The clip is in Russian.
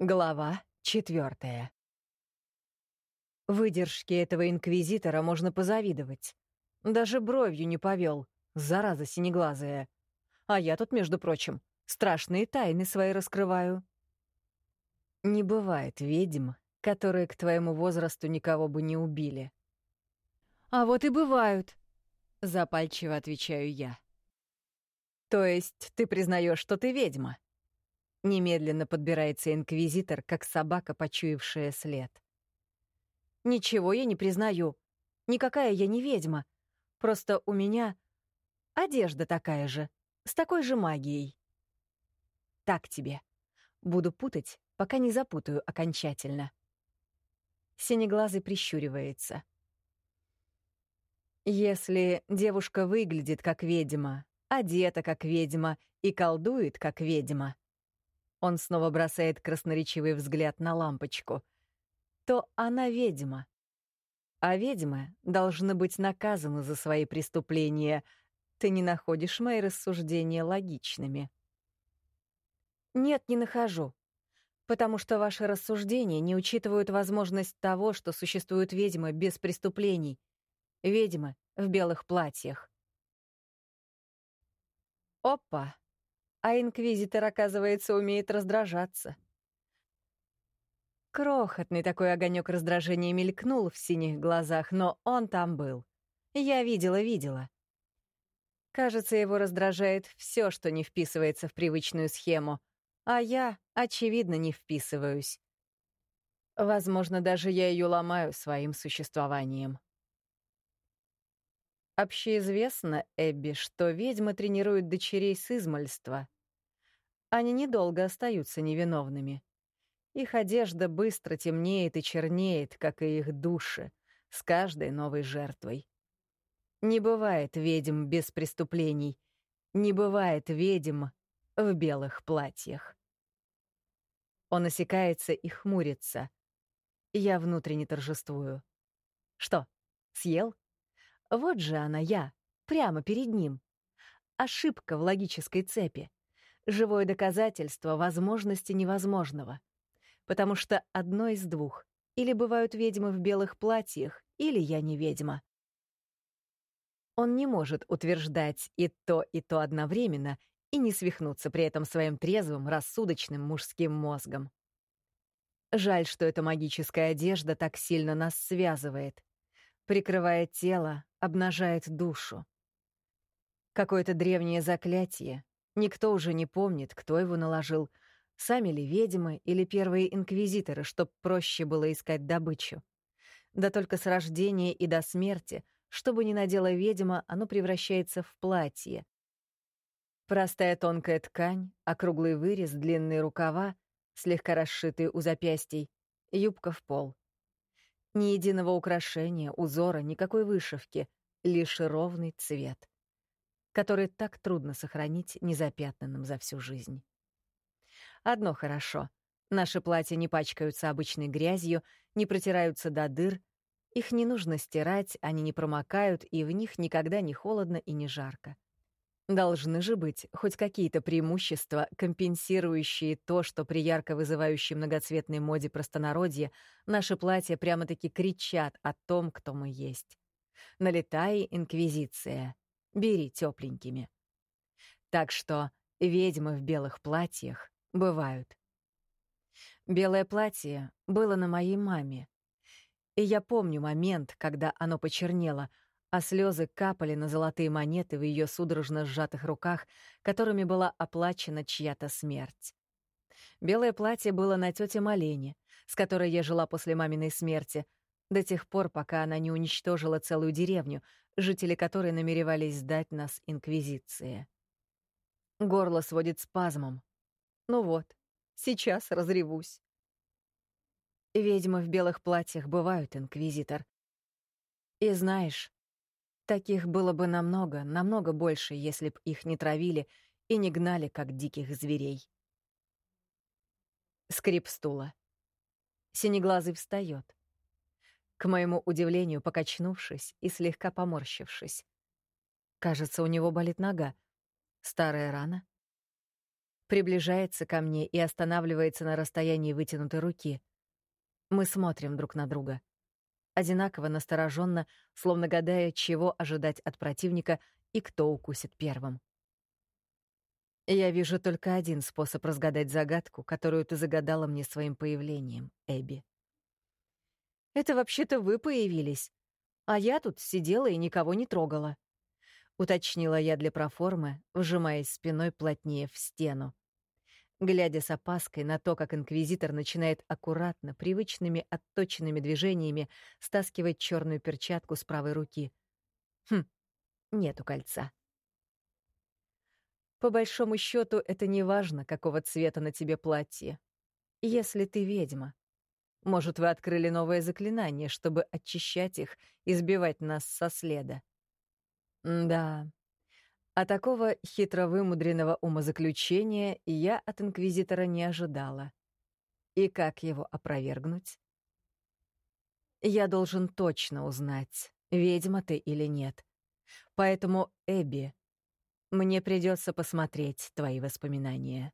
Глава четвертая. Выдержке этого инквизитора можно позавидовать. Даже бровью не повел, зараза синеглазая. А я тут, между прочим, страшные тайны свои раскрываю. Не бывает ведьм, которые к твоему возрасту никого бы не убили. А вот и бывают, запальчиво отвечаю я. То есть ты признаешь, что ты ведьма? Немедленно подбирается инквизитор, как собака, почуявшая след. «Ничего я не признаю. Никакая я не ведьма. Просто у меня одежда такая же, с такой же магией». «Так тебе. Буду путать, пока не запутаю окончательно». Синеглазый прищуривается. «Если девушка выглядит как ведьма, одета как ведьма и колдует как ведьма, он снова бросает красноречивый взгляд на лампочку. То она ведьма. А ведьмы должны быть наказаны за свои преступления. Ты не находишь мои рассуждения логичными? Нет, не нахожу. Потому что ваши рассуждения не учитывают возможность того, что существуют ведьмы без преступлений. Ведьмы в белых платьях. Опа! А инквизитор, оказывается, умеет раздражаться. Крохотный такой огонек раздражения мелькнул в синих глазах, но он там был. Я видела-видела. Кажется, его раздражает все, что не вписывается в привычную схему, а я, очевидно, не вписываюсь. Возможно, даже я ее ломаю своим существованием. Общеизвестно, Эбби, что ведьмы тренируют дочерей с измальства. Они недолго остаются невиновными. Их одежда быстро темнеет и чернеет, как и их души, с каждой новой жертвой. Не бывает ведьм без преступлений, не бывает ведьм в белых платьях. Он осекается и хмурится. Я внутренне торжествую. Что, съел? Вот же она, я, прямо перед ним. Ошибка в логической цепи. Живое доказательство возможности невозможного. Потому что одно из двух. Или бывают ведьмы в белых платьях, или я не ведьма. Он не может утверждать и то, и то одновременно и не свихнуться при этом своим трезвым, рассудочным мужским мозгом. Жаль, что эта магическая одежда так сильно нас связывает. Прикрывает тело, обнажает душу. Какое-то древнее заклятие. Никто уже не помнит, кто его наложил. Сами ли ведьмы или первые инквизиторы, чтоб проще было искать добычу. Да только с рождения и до смерти, чтобы не надела ведьма, оно превращается в платье. Простая тонкая ткань, округлый вырез, длинные рукава, слегка расшитые у запястий, юбка в пол. Ни единого украшения, узора, никакой вышивки, лишь ровный цвет, который так трудно сохранить незапятнанным за всю жизнь. Одно хорошо. Наши платья не пачкаются обычной грязью, не протираются до дыр, их не нужно стирать, они не промокают, и в них никогда не холодно и не жарко. Должны же быть хоть какие-то преимущества, компенсирующие то, что при ярко вызывающей многоцветной моде простонародье наши платья прямо-таки кричат о том, кто мы есть. Налетай, инквизиция, бери тепленькими. Так что ведьмы в белых платьях бывают. Белое платье было на моей маме. И я помню момент, когда оно почернело — а слезы капали на золотые монеты в ее судорожно сжатых руках, которыми была оплачена чья-то смерть. Белое платье было на тете Малене, с которой я жила после маминой смерти, до тех пор, пока она не уничтожила целую деревню, жители которой намеревались сдать нас Инквизиции. Горло сводит спазмом. Ну вот, сейчас разревусь. Ведьмы в белых платьях бывают, Инквизитор. И знаешь, Таких было бы намного, намного больше, если б их не травили и не гнали, как диких зверей. Скрип стула. Синеглазый встает. К моему удивлению, покачнувшись и слегка поморщившись. Кажется, у него болит нога. Старая рана. приближается ко мне и останавливается на расстоянии вытянутой руки. Мы смотрим друг на друга. Одинаково настороженно, словно гадая, чего ожидать от противника и кто укусит первым. Я вижу только один способ разгадать загадку, которую ты загадала мне своим появлением, Эбби. Это вообще-то вы появились, а я тут сидела и никого не трогала. Уточнила я для проформы, вжимаясь спиной плотнее в стену. Глядя с опаской на то, как инквизитор начинает аккуратно, привычными отточенными движениями стаскивать черную перчатку с правой руки. Хм, нету кольца. По большому счету, это не важно, какого цвета на тебе платье. Если ты ведьма. Может, вы открыли новое заклинание, чтобы очищать их и сбивать нас со следа. да. А такого хитро вымудренного умозаключения я от Инквизитора не ожидала. И как его опровергнуть? Я должен точно узнать, ведьма ты или нет. Поэтому, Эбби, мне придется посмотреть твои воспоминания.